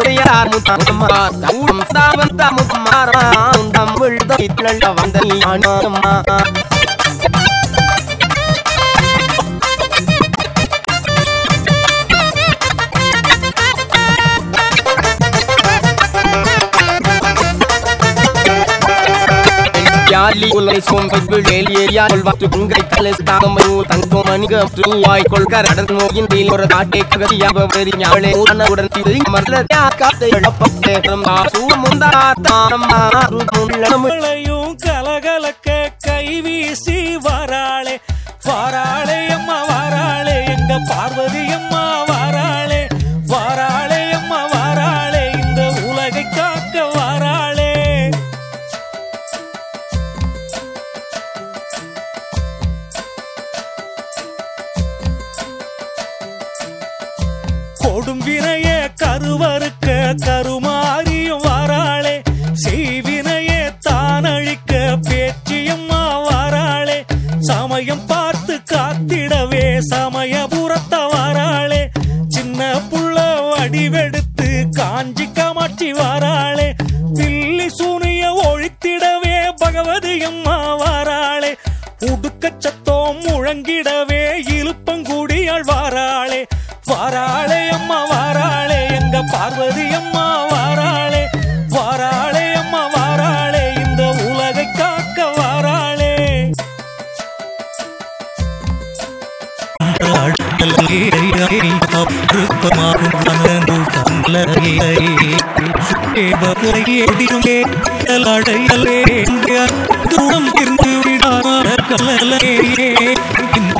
தழுடையார் முத்தம்மா தூரம் தாவந்த முத்தமாரா வந்த யாலி உலை சோம்பை விழேலியே யால் வாத்து குங்கை கலஸ் தாமரு தங்கோ மணிக துவாய் கொள்கர அடர் நோயின் தீல் ஒரு காட்டே கதியாக வெறி ஞாழே உடன உடன் திரி மரல காத்தை இழப்பத்தே ரம்மா சூ முந்தா தாரம்மா ருமுள்ள மழையும் கலகலக்க கைவீசி வாராளே கொடும் வினைய கருவறுக்க கருமாறியும் வாராளே. செய்வினைய தானழிக்க பேச்சியம்மா வாராளே சமயம் பார்த்து காத்திடவே சமயபுரத்த வாராளே. சின்ன புள்ள வடிவெடுத்து காஞ்சி காமாட்சி வாராளே. தில்லி சூனிய ஒழித்திடவே பகவதி அம்மா வாராளே உடுக்கச் சத்தம் முழங்கிடவே இழுப்பங்குடியாள் வாராளே. வாராளே அம்மா வாராளே. எங்க பார்வதி அம்மா வாராளே. வாராளே அம்மா வாராளே. இந்த உலகை காக்க வாராளே. மீராமுரல் பெற கப்பலையிலே வெற்றி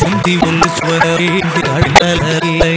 சந்தி ஒன்று சுவரே அடலே